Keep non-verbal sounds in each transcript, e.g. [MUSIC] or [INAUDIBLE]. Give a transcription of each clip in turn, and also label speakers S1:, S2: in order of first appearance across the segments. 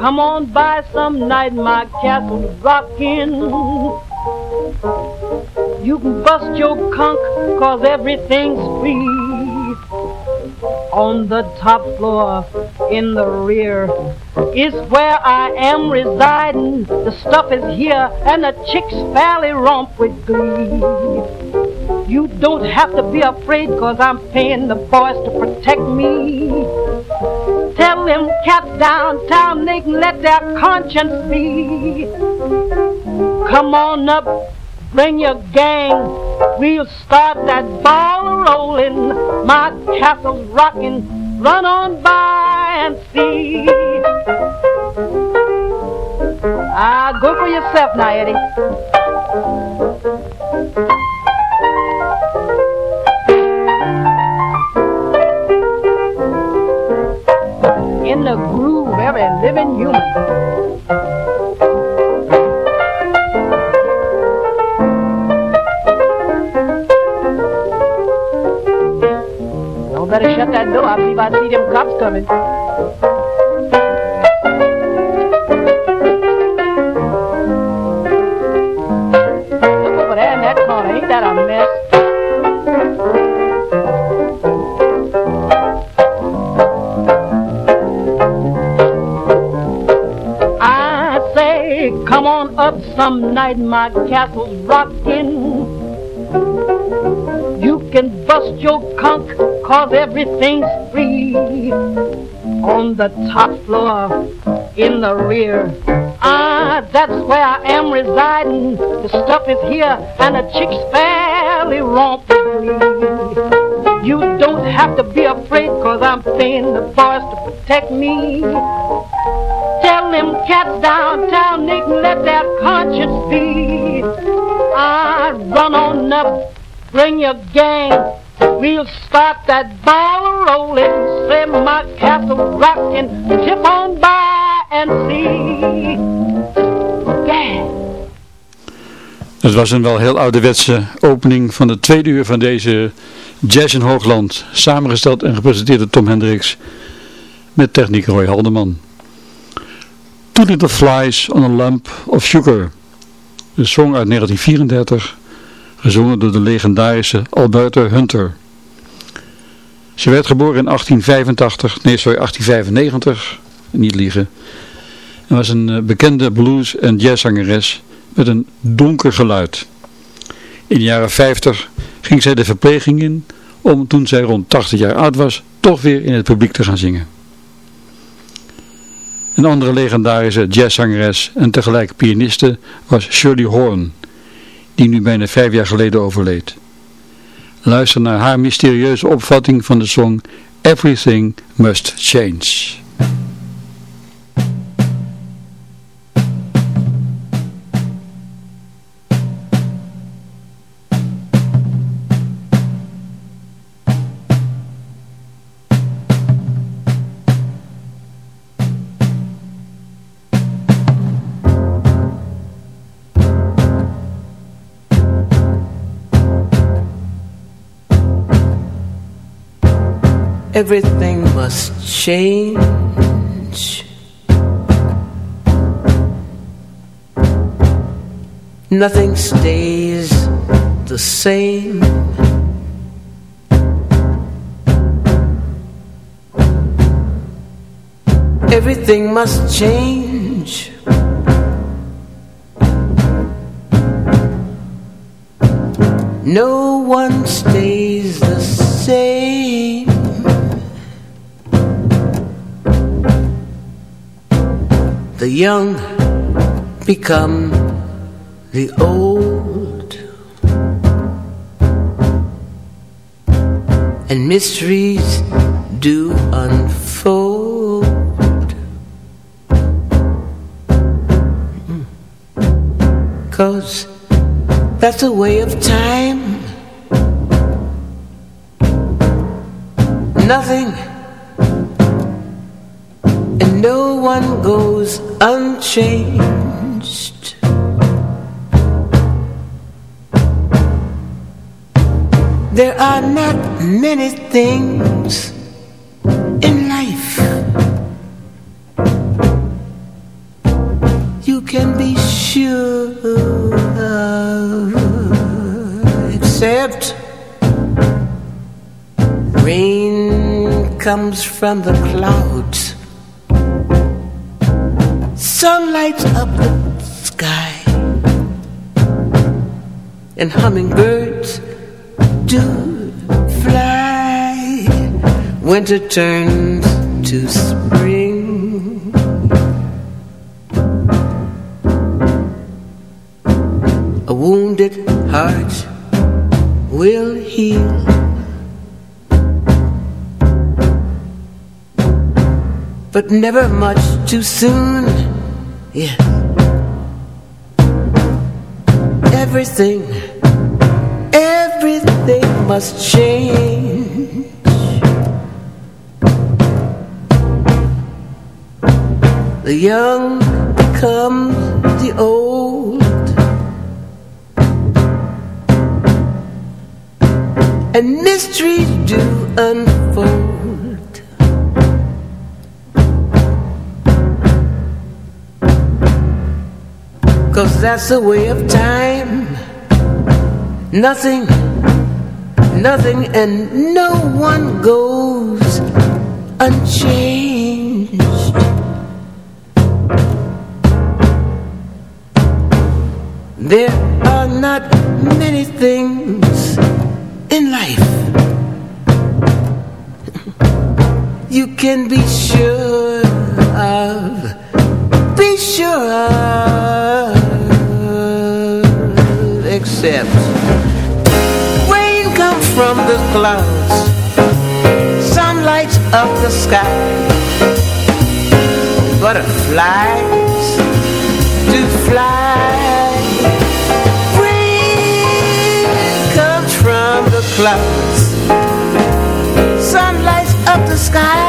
S1: Come on by some night, my castle's rocking. You can bust your conch, cause everything's free. On the top floor, in the rear, is where I am residing. The stuff is here, and the chicks fairly romp with glee. You don't have to be afraid, cause I'm paying the boys to protect me. Them cats downtown they can let their conscience be. Come on up, bring your gang. We'll start that ball rolling. My castle's rocking. Run on by and see. Ah, go for yourself now, Eddie. In the groove, every living human. Better shut that door. I believe I see them cops coming. Up some night, my castle's rocking. You can bust your conch, cause everything's free. On the top floor, in the rear. Ah, that's where I am residing. The stuff is here, and the chicks fairly romp. You don't have to be afraid, cause I'm paying the boys to protect me. Tell them cats downtown they can let their conscience be. I run on up, bring your gang. We'll start that ball rolling. Say my castle rocking. Tip on by and see.
S2: Het was een wel heel ouderwetse opening van de tweede uur van deze Jazz in Hoogland. Samengesteld en gepresenteerd door Tom Hendricks met techniek Roy Haldeman. Two Little Flies on a Lump of Sugar. Een song uit 1934, gezongen door de legendarische Alberta Hunter. Ze werd geboren in 1885, nee sorry 1895, niet liegen. En was een eh, bekende blues- en jazzzangeres met een donker geluid. In de jaren 50 ging zij de verpleging in om toen zij rond 80 jaar oud was toch weer in het publiek te gaan zingen. Een andere legendarische jazzzangeres en tegelijk pianiste was Shirley Horn, die nu bijna vijf jaar geleden overleed. Luister naar haar mysterieuze opvatting van de song Everything Must Change.
S3: Everything must change. Nothing stays the same. Everything must change. No one stays the same. The young become the old, and mysteries do unfold. Hmm. Cause that's a way of time. Nothing one goes unchanged. There are not many things in life You can be sure of Except Rain comes from the clouds Sun lights up the sky. And hummingbirds do fly. Winter turns to spring. A wounded heart will heal. But never much too soon Yeah. Everything Everything must change. The young become the old. And mysteries do unfold Cause that's the way of time. Nothing, nothing and no one goes unchanged. There are not many things in life You can be sure of Be sure of Except Rain comes from the clouds Sun lights up the sky. Butterflies do fly. Rain comes from the clouds Sun lights up the sky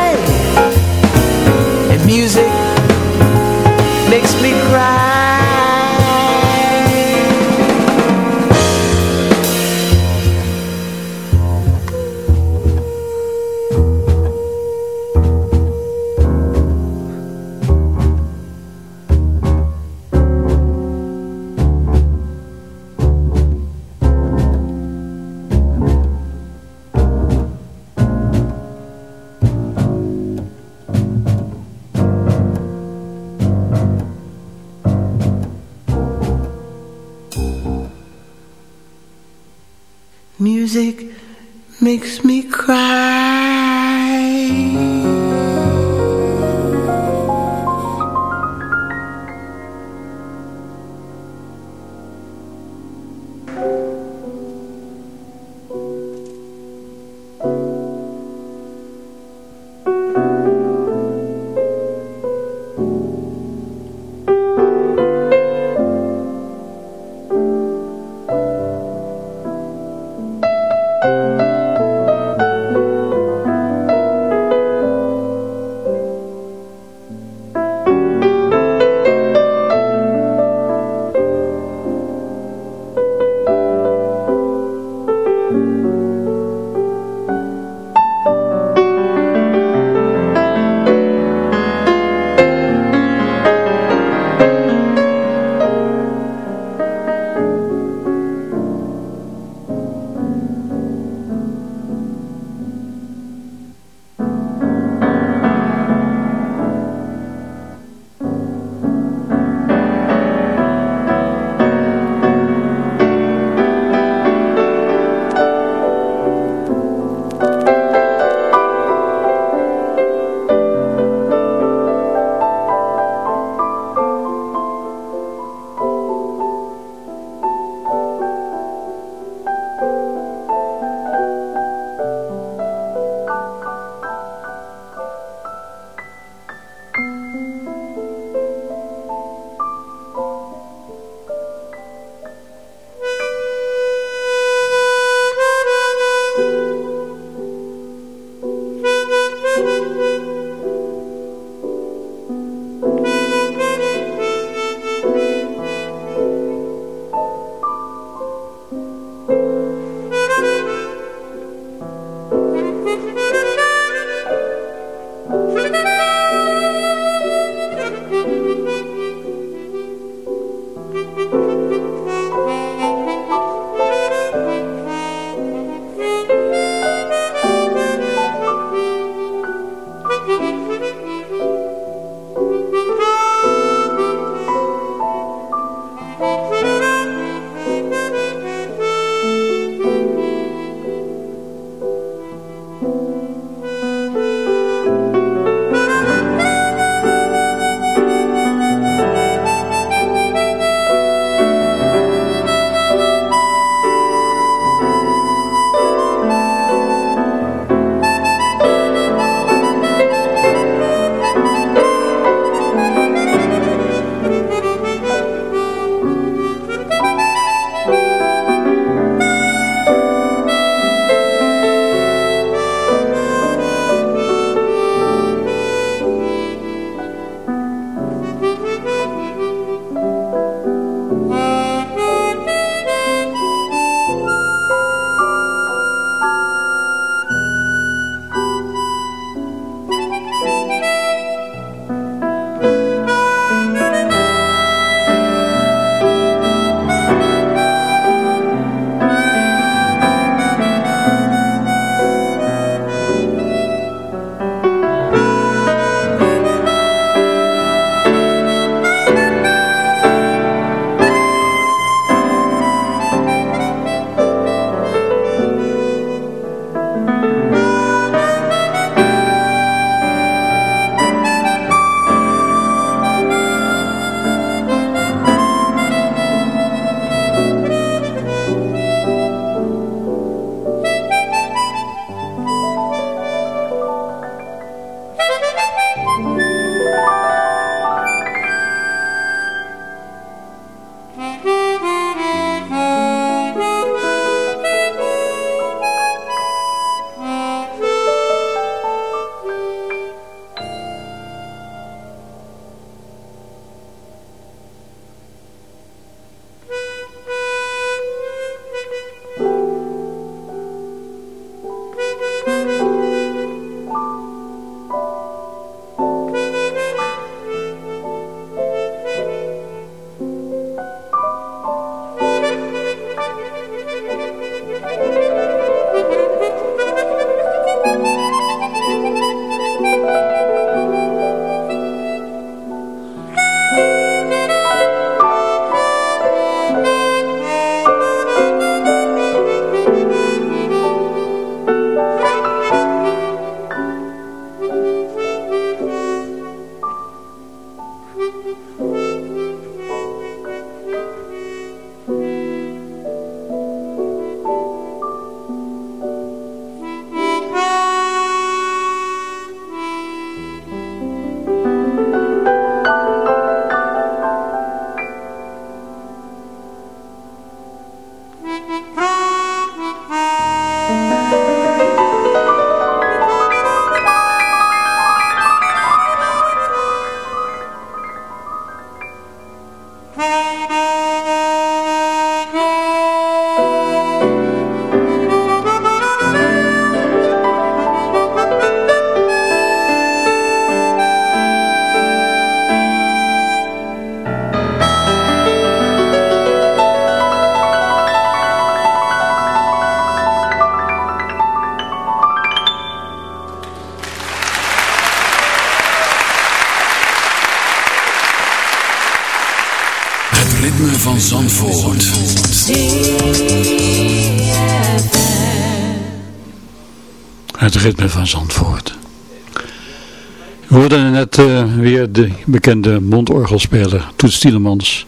S2: weer de bekende mondorgelspeler Toet Stielemans.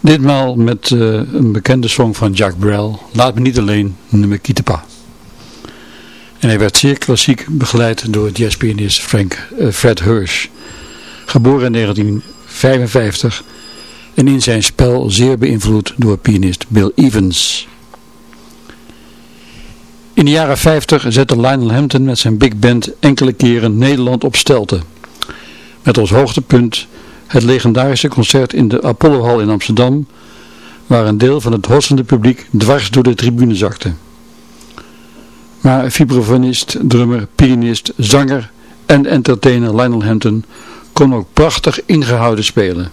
S2: Ditmaal met uh, een bekende song van Jacques Brel, Laat me niet alleen, nummer Kietepa. En hij werd zeer klassiek begeleid door jazzpianist Frank, uh, Fred Hirsch. Geboren in 1955 en in zijn spel zeer beïnvloed door pianist Bill Evans. In de jaren 50 zette Lionel Hampton met zijn big band enkele keren Nederland op stelte. Met als hoogtepunt het legendarische concert in de Apollohal in Amsterdam, waar een deel van het hossende publiek dwars door de tribune zakte. Maar vibrafonist, drummer, pianist, zanger en entertainer Lionel Hampton kon ook prachtig ingehouden spelen.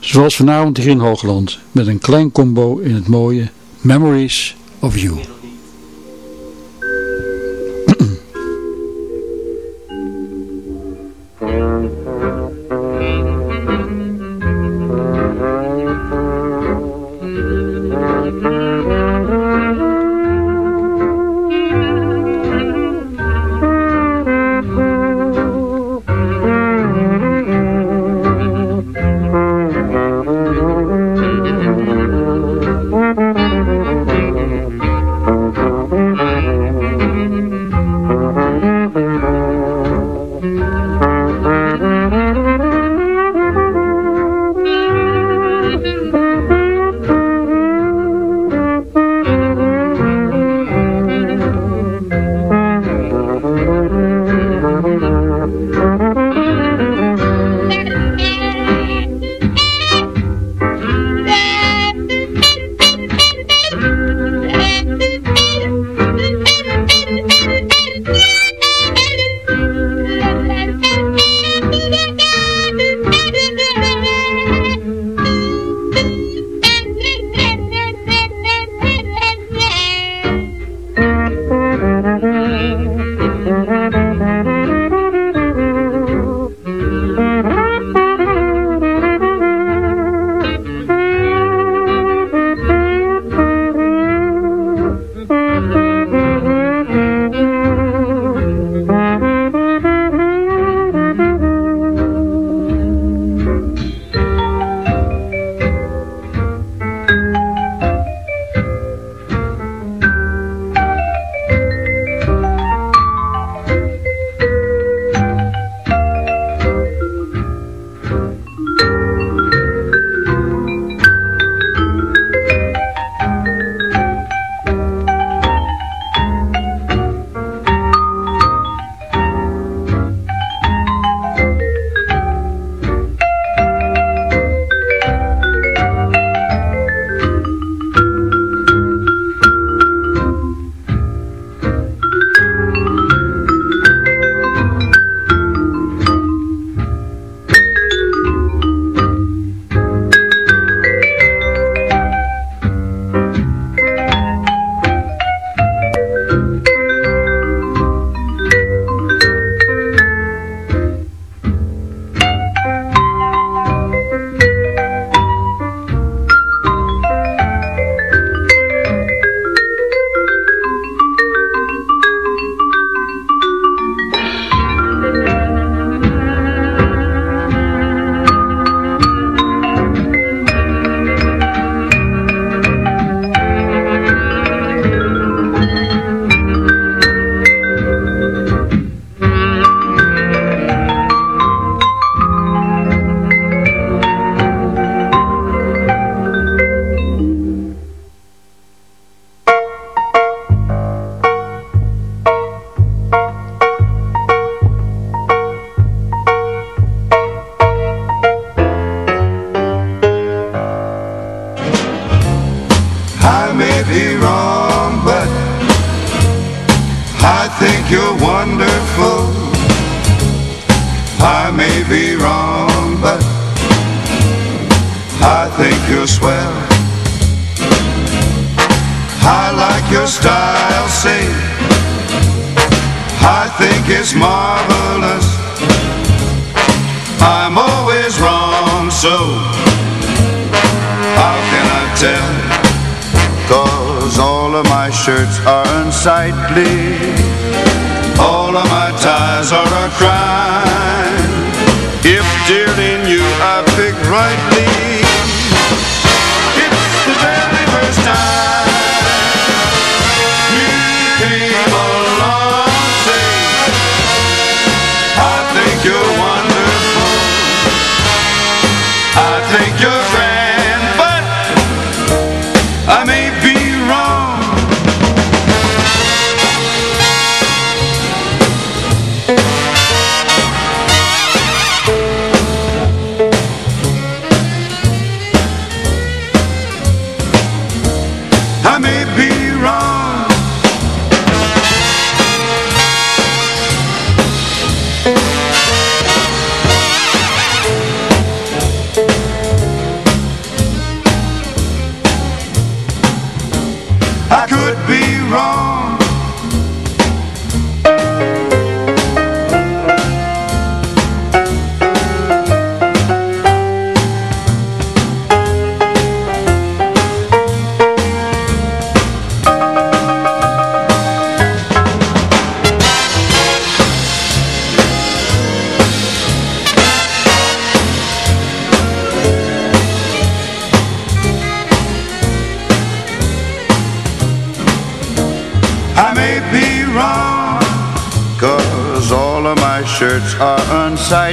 S2: Zoals vanavond hier in Hoogland, met een klein combo in het mooie Memories of You.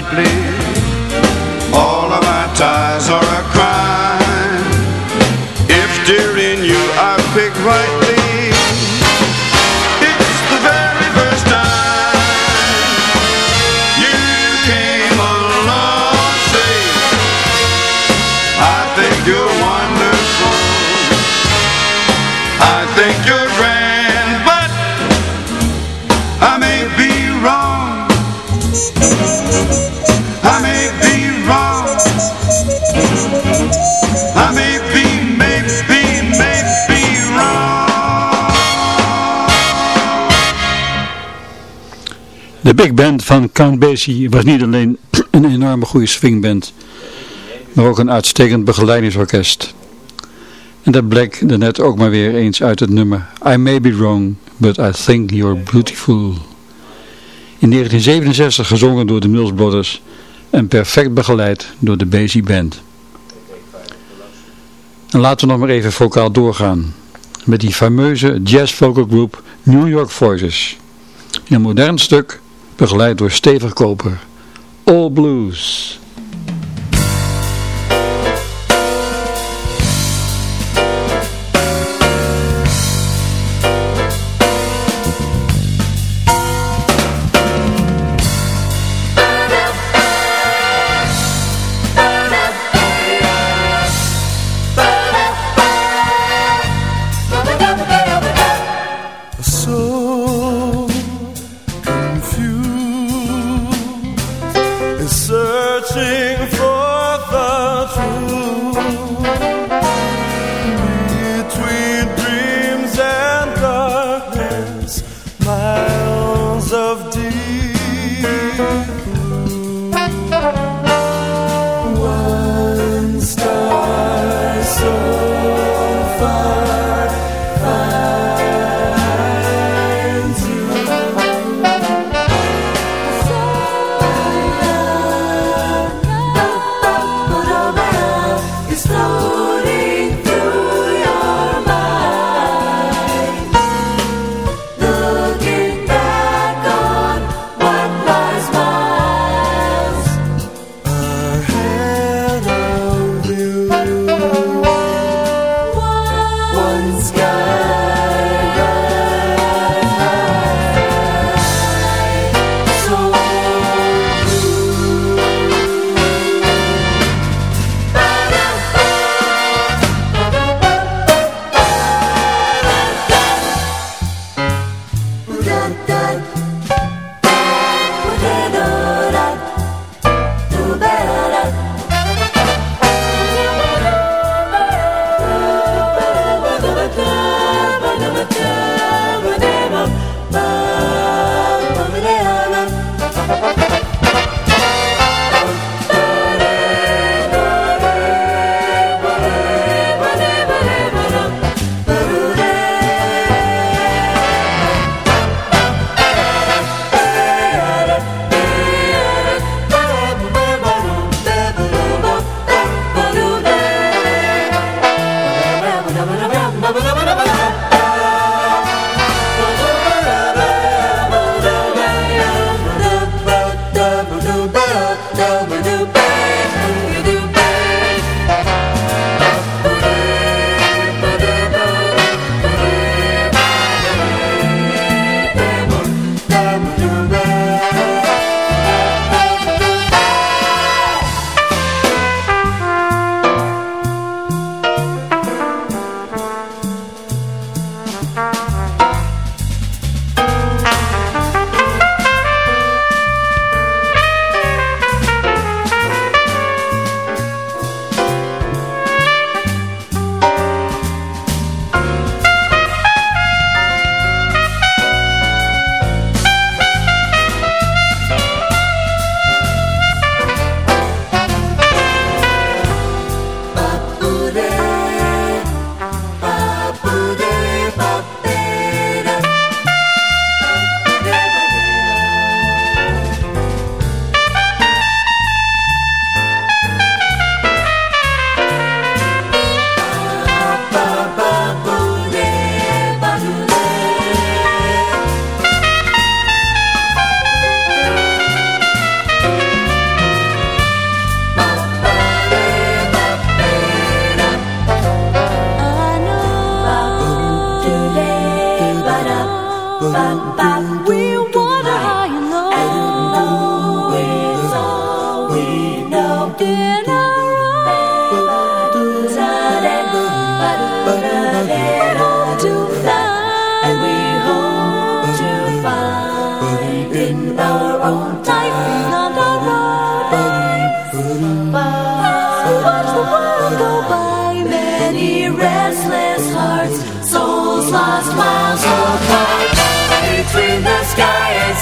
S2: Please. Van Count Basie was niet alleen [CLEARS THROAT] een enorme goede swingband, maar ook een uitstekend begeleidingsorkest. En dat bleek er net ook maar weer eens uit het nummer I May Be Wrong, But I Think You're Beautiful. In 1967 gezongen door de Mills Brothers en perfect begeleid door de Basie Band. En laten we nog maar even vocaal doorgaan met die fameuze jazz vocal group New York Voices. Een modern stuk begeleid door Stevig Koper. All Blues.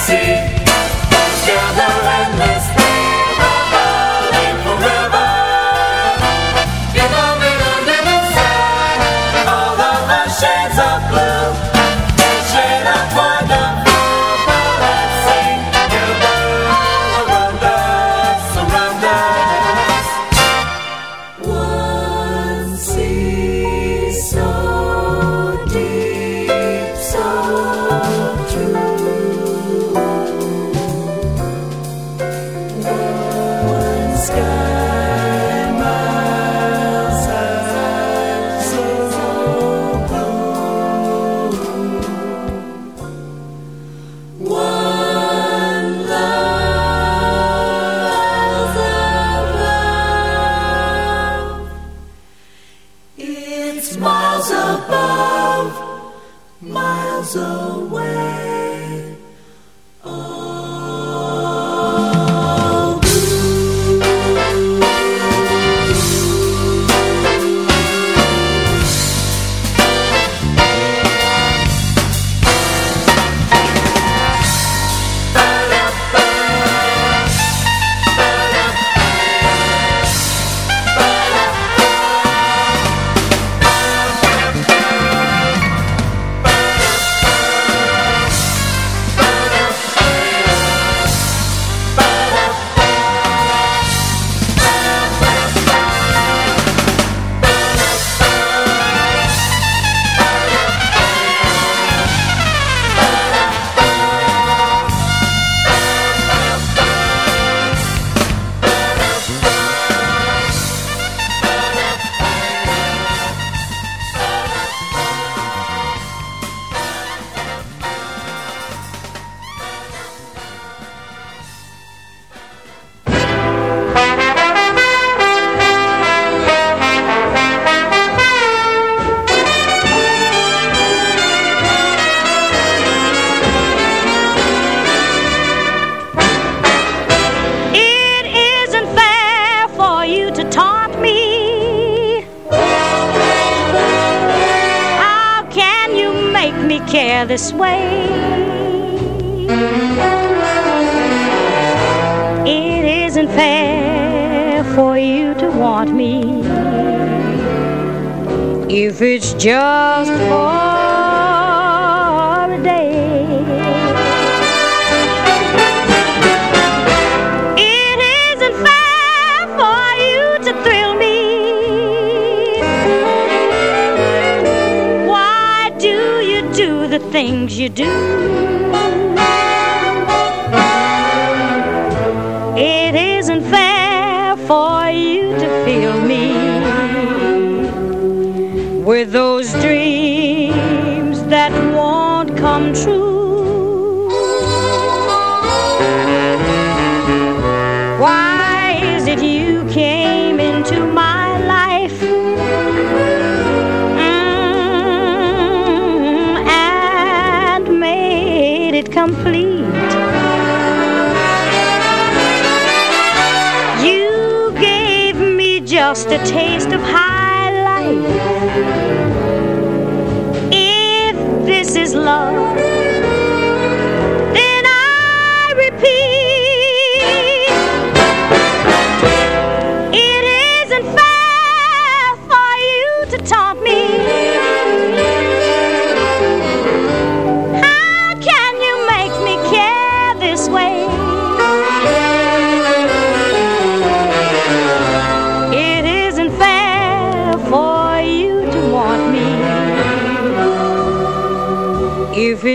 S4: see. This way. With those dreams that won't come true? Why is it you came into my life mm, and made it complete? You gave me just a taste of high love.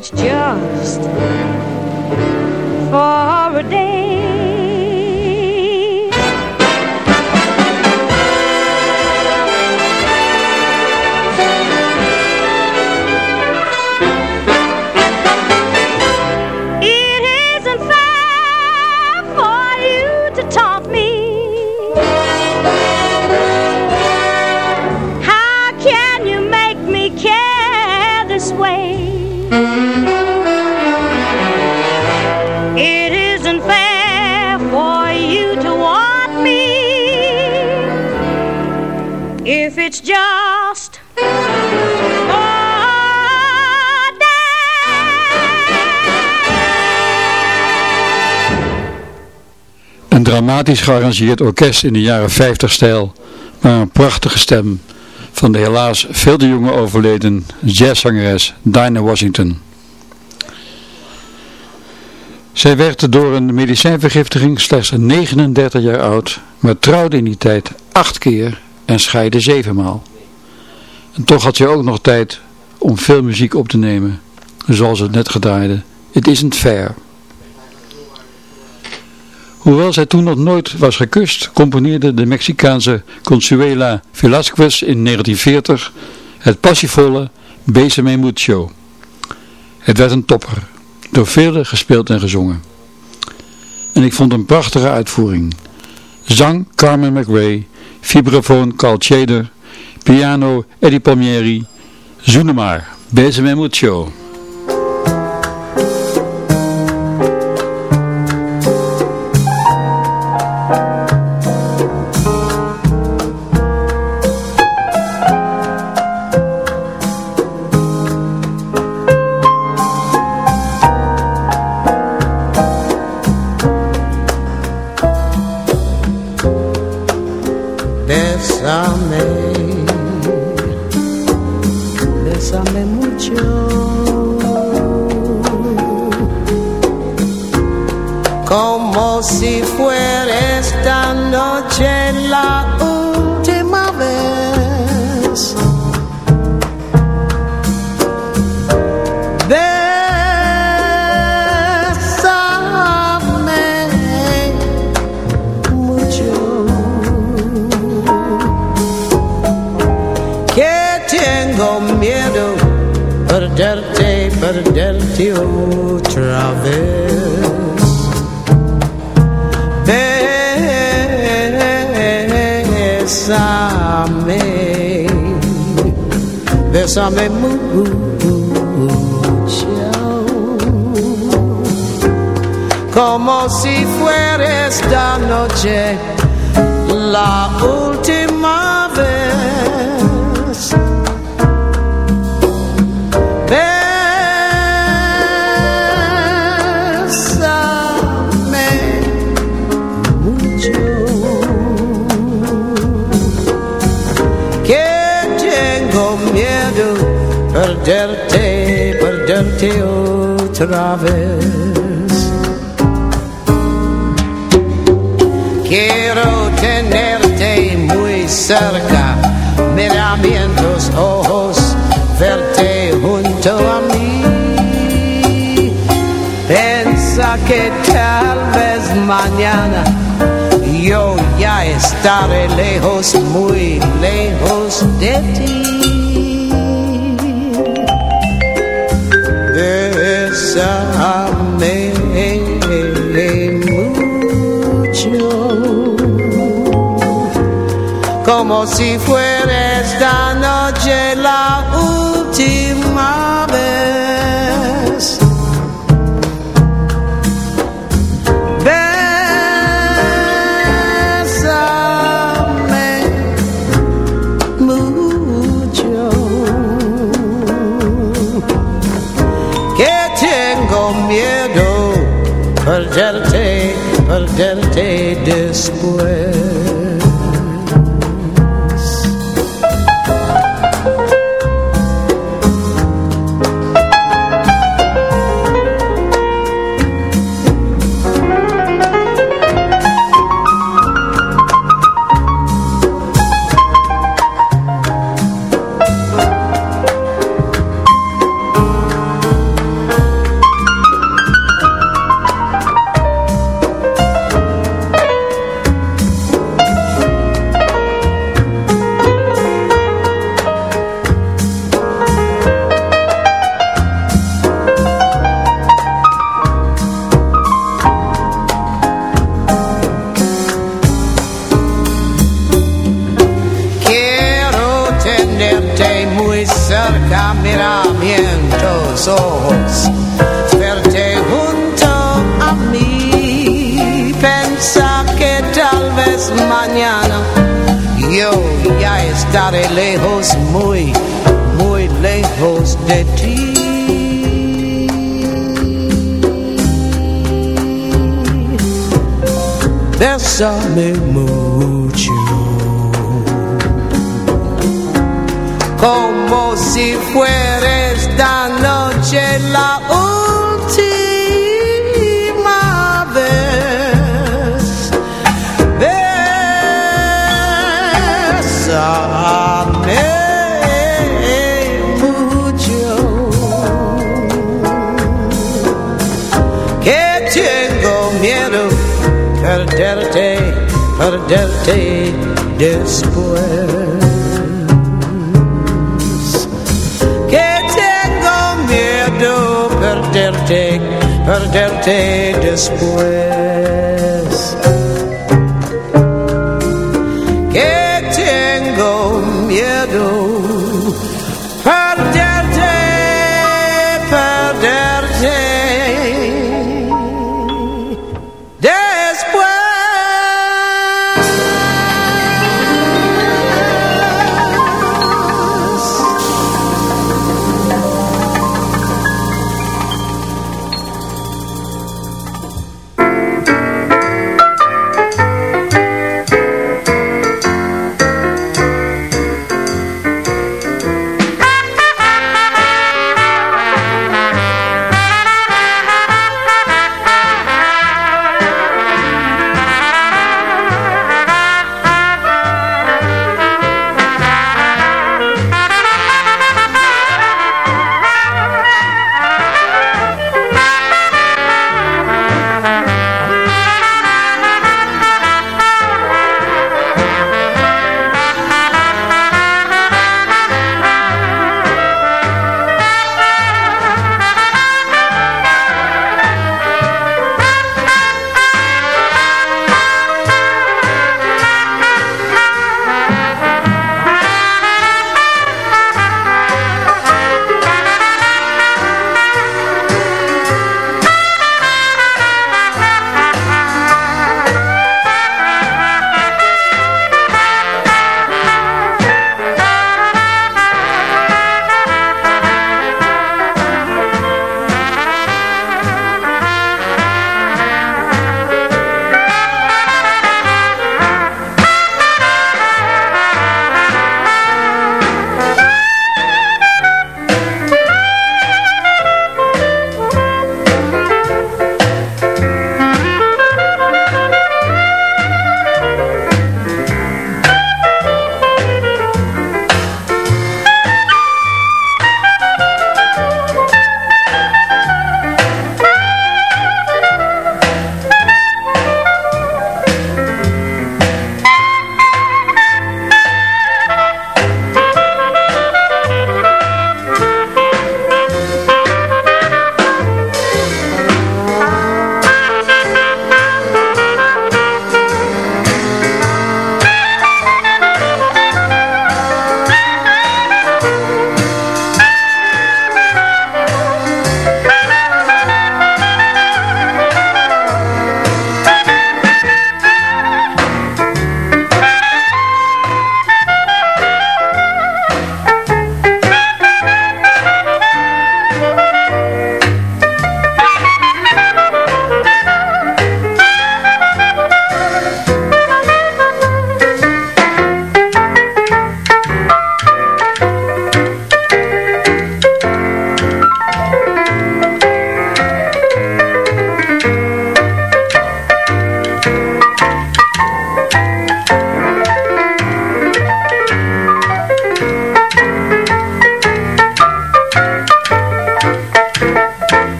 S4: быть часто.
S2: Een dramatisch gearrangeerd orkest in de jaren 50 stijl, maar een prachtige stem van de helaas veel te jonge overleden jazzzangeres Dinah Washington. Zij werd door een medicijnvergiftiging slechts 39 jaar oud, maar trouwde in die tijd acht keer en scheidde zevenmaal. En toch had ze ook nog tijd om veel muziek op te nemen, zoals het net gedraaide. It isn't fair. Hoewel zij toen nog nooit was gekust, componeerde de Mexicaanse Consuela Velasquez in 1940 het passievolle Besame Mucho. Het werd een topper, door velen gespeeld en gezongen. En ik vond een prachtige uitvoering. Zang Carmen McRae, vibrafoon Carl Chader, piano Eddie Palmieri, zoenen maar, Besame Mucho.
S3: Bésame mucho. Como si fuera esta noche La última perderte otra. Quiero tenerte muy cerca, miramientos ojos, verte junto a mí. Pensa que tal vez mañana yo ya estaré lejos, muy lejos de ti. Bésame mucho. Como si perderte, perderte después. Después. Que tengo miedo perderte, perderte después.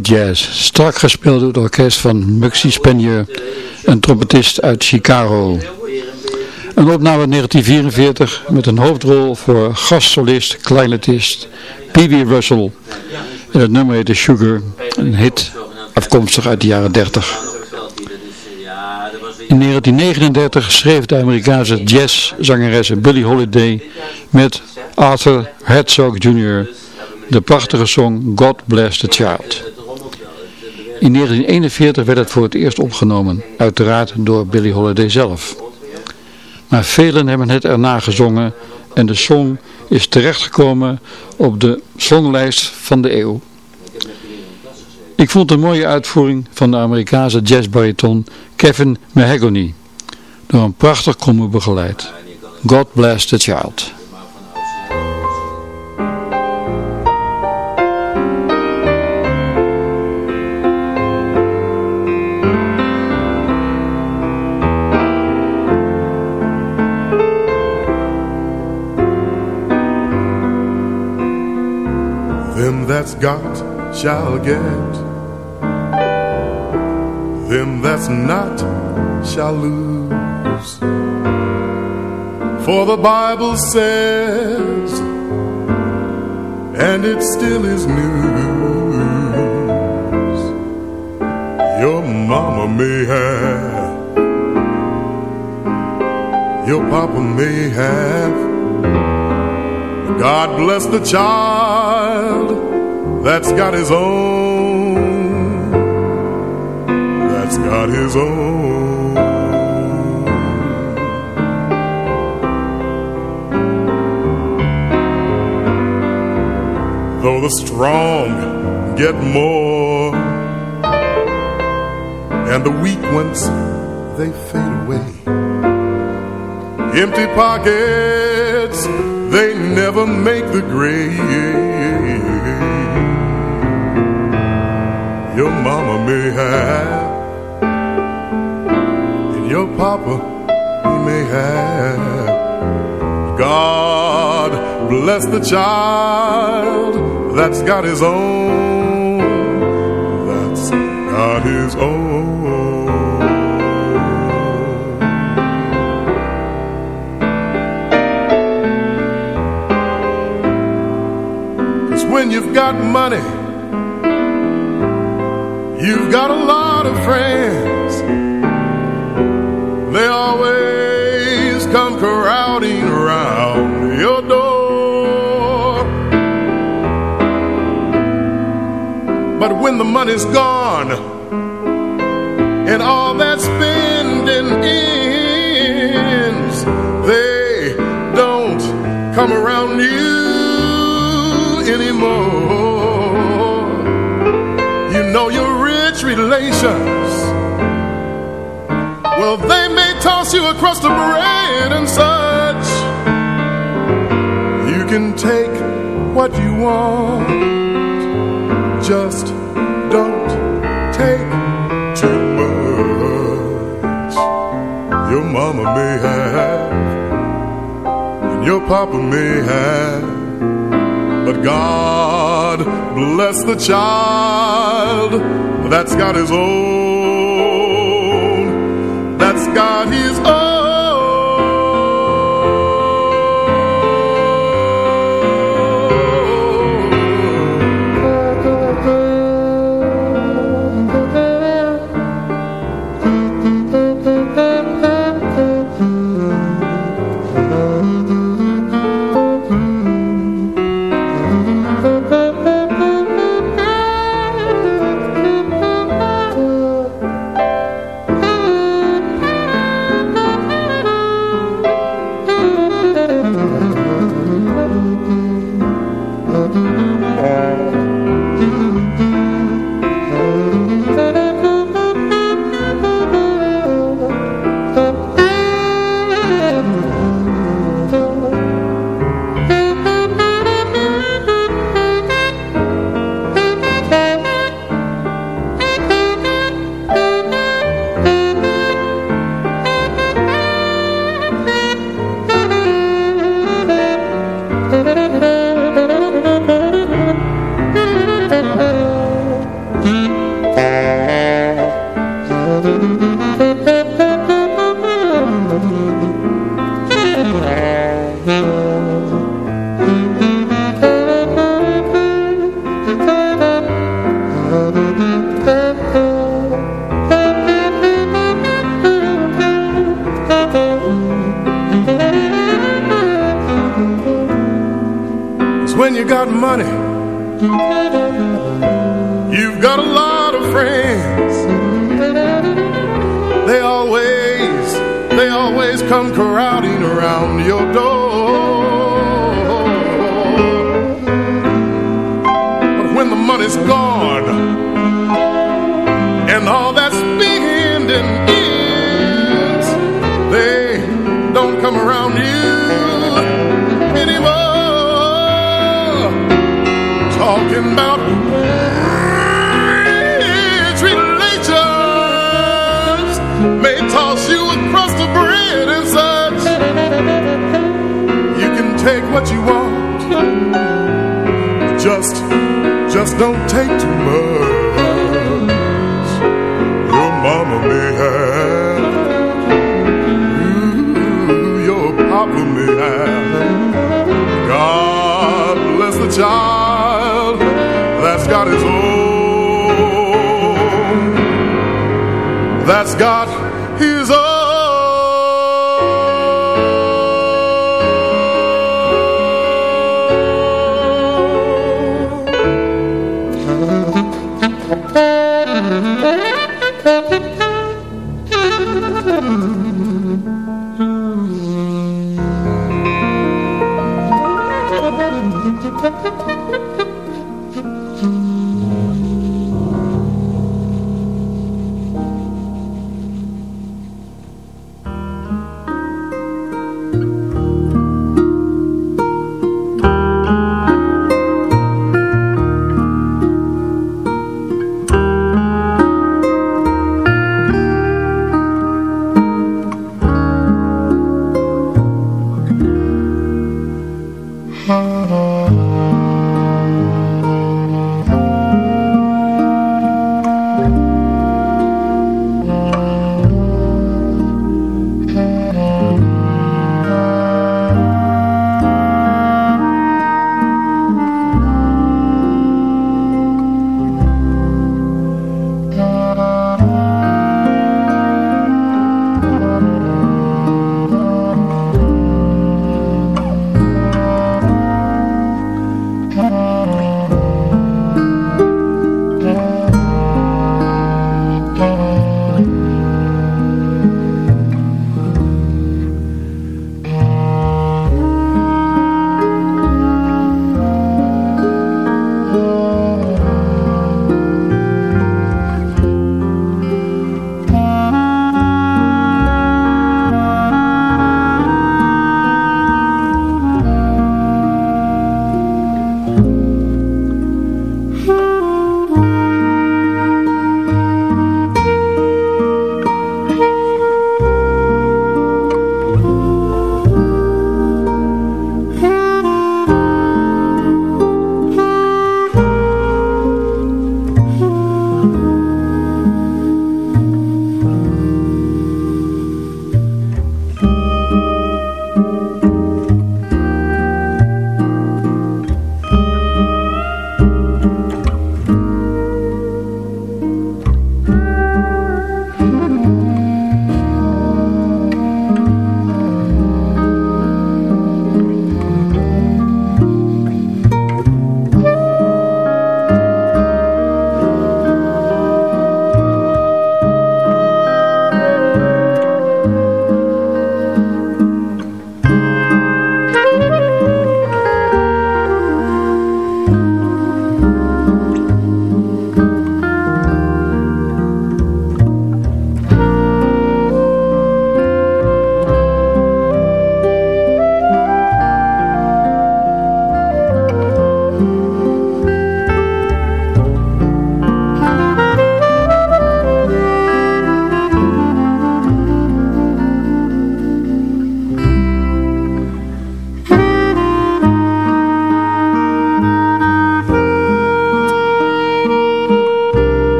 S2: Jazz, strak gespeeld door het orkest van Muxie Spanier, een trompetist uit Chicago. Een opname 1944 met een hoofdrol voor gastsolist, kleinetist P.B. Russell. En het nummer heette Sugar, een hit afkomstig uit de jaren 30. In 1939 schreef de Amerikaanse jazzzangeres Billie Holiday met Arthur Herzog Jr. de prachtige song God Bless the Child. In 1941 werd het voor het eerst opgenomen, uiteraard door Billie Holiday zelf. Maar velen hebben het erna gezongen en de song is terechtgekomen op de songlijst van de eeuw. Ik vond een mooie uitvoering van de Amerikaanse jazzbariton Kevin Mahagony, door een prachtig combo begeleid. God bless the child.
S5: Got shall get. Them that's not shall lose. For the Bible says And it still is news Your mama may have Your papa may have. God bless the child that's got his own, that's got his own. Though the strong get more, and the weak ones, they fade away. Empty pockets they never make the grade. Your mama may have, and your papa he may have. God bless the child that's got his own, that's got his own. when you've got money, you've got a lot of friends. They always come crowding around your door. But when the money's gone rich relations. Well, they may toss you across the bread and such. You can take what you want. Just don't take too much. Your mama may have, and your papa may have. But God bless the child that's got his own, that's got his own. just, just don't take too much. Your mama may have, ooh, your papa may have. God bless the child that's got his own. That's got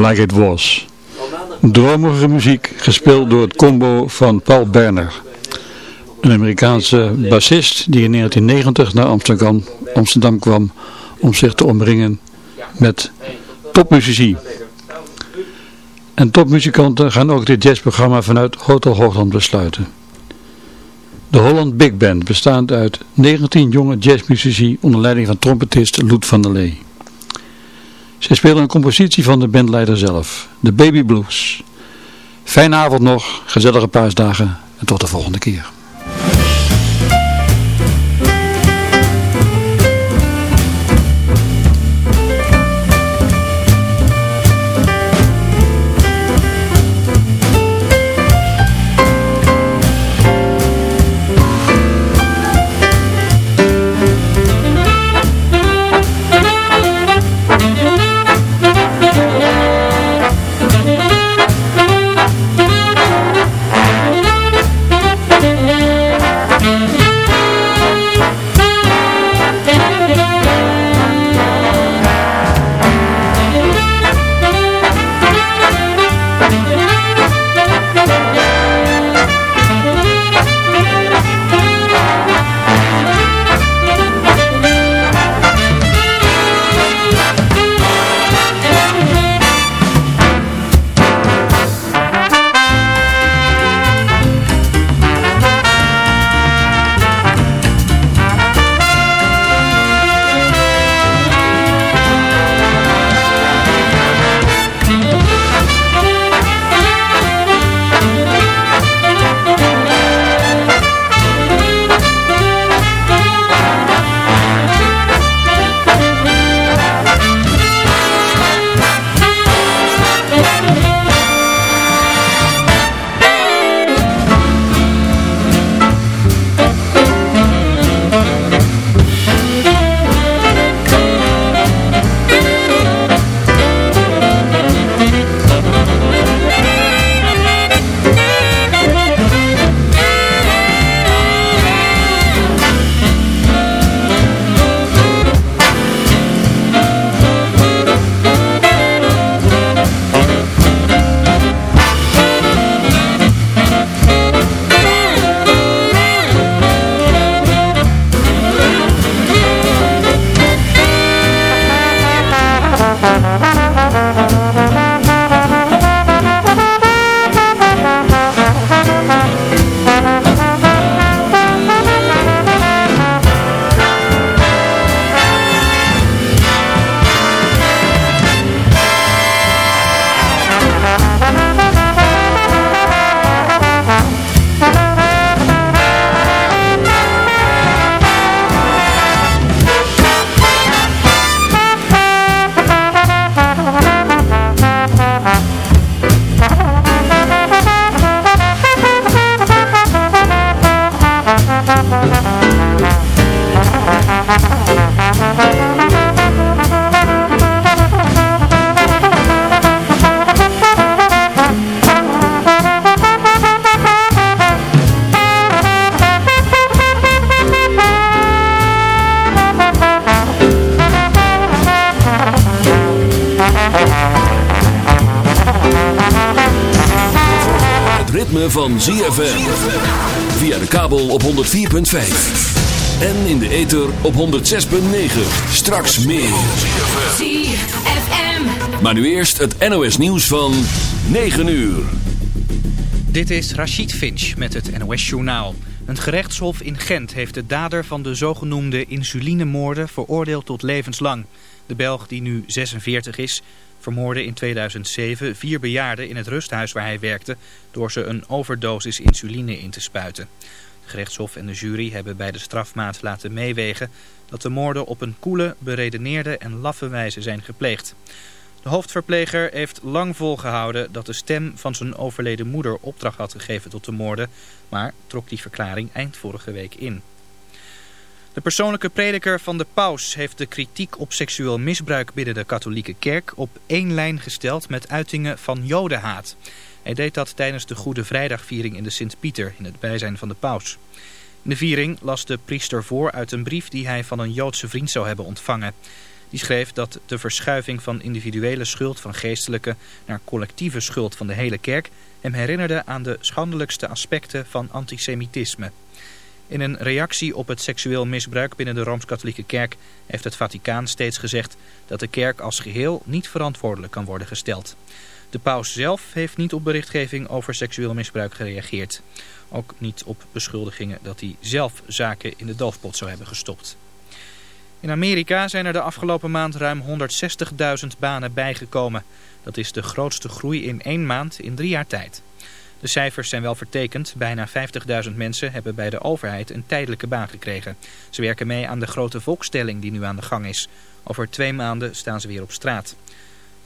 S2: Like It Was. Dromige muziek gespeeld door het combo van Paul Berner. Een Amerikaanse bassist die in 1990 naar Amsterdam, kwam om zich te omringen met topmuzici. En topmuzikanten gaan ook dit jazzprogramma vanuit Hotel Hoogland besluiten. De Holland Big Band bestaat uit 19 jonge jazzmuzici onder leiding van trompetist Loet van der Lee. Zij spelen een compositie van de bandleider zelf, de Baby Blues. Fijne avond nog, gezellige paasdagen en tot de volgende keer.
S6: Op 106.9. Straks meer. ZFM. Maar nu eerst het NOS nieuws van 9 uur.
S7: Dit is Rachid Finch met het NOS journaal. Een gerechtshof in Gent heeft de dader van de zogenoemde insulinemoorden veroordeeld tot levenslang. De Belg, die nu 46 is, vermoorde in 2007 vier bejaarden in het rusthuis waar hij werkte door ze een overdosis insuline in te spuiten. Gerechtshof en de jury hebben bij de strafmaat laten meewegen dat de moorden op een koele, beredeneerde en laffe wijze zijn gepleegd. De hoofdverpleger heeft lang volgehouden dat de stem van zijn overleden moeder opdracht had gegeven tot de moorden, maar trok die verklaring eind vorige week in. De persoonlijke prediker van de paus heeft de kritiek op seksueel misbruik binnen de katholieke kerk op één lijn gesteld met uitingen van jodenhaat. Hij deed dat tijdens de Goede Vrijdagviering in de Sint-Pieter in het bijzijn van de paus. In de viering las de priester voor uit een brief die hij van een Joodse vriend zou hebben ontvangen. Die schreef dat de verschuiving van individuele schuld van geestelijke naar collectieve schuld van de hele kerk hem herinnerde aan de schandelijkste aspecten van antisemitisme. In een reactie op het seksueel misbruik binnen de Rooms-Katholieke Kerk heeft het Vaticaan steeds gezegd dat de kerk als geheel niet verantwoordelijk kan worden gesteld. De paus zelf heeft niet op berichtgeving over seksueel misbruik gereageerd. Ook niet op beschuldigingen dat hij zelf zaken in de doofpot zou hebben gestopt. In Amerika zijn er de afgelopen maand ruim 160.000 banen bijgekomen. Dat is de grootste groei in één maand in drie jaar tijd. De cijfers zijn wel vertekend. Bijna 50.000 mensen hebben bij de overheid een tijdelijke baan gekregen. Ze werken mee aan de grote volkstelling die nu aan de gang is. Over twee maanden staan ze weer op straat.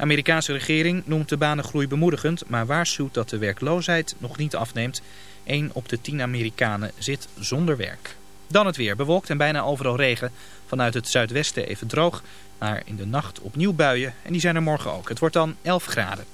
S7: Amerikaanse regering noemt de banengroei bemoedigend, maar waarschuwt dat de werkloosheid nog niet afneemt. 1 op de 10 Amerikanen zit zonder werk. Dan het weer. Bewolkt en bijna overal regen. Vanuit het zuidwesten even droog. Maar in de nacht opnieuw buien. En die zijn er morgen ook. Het wordt dan 11 graden.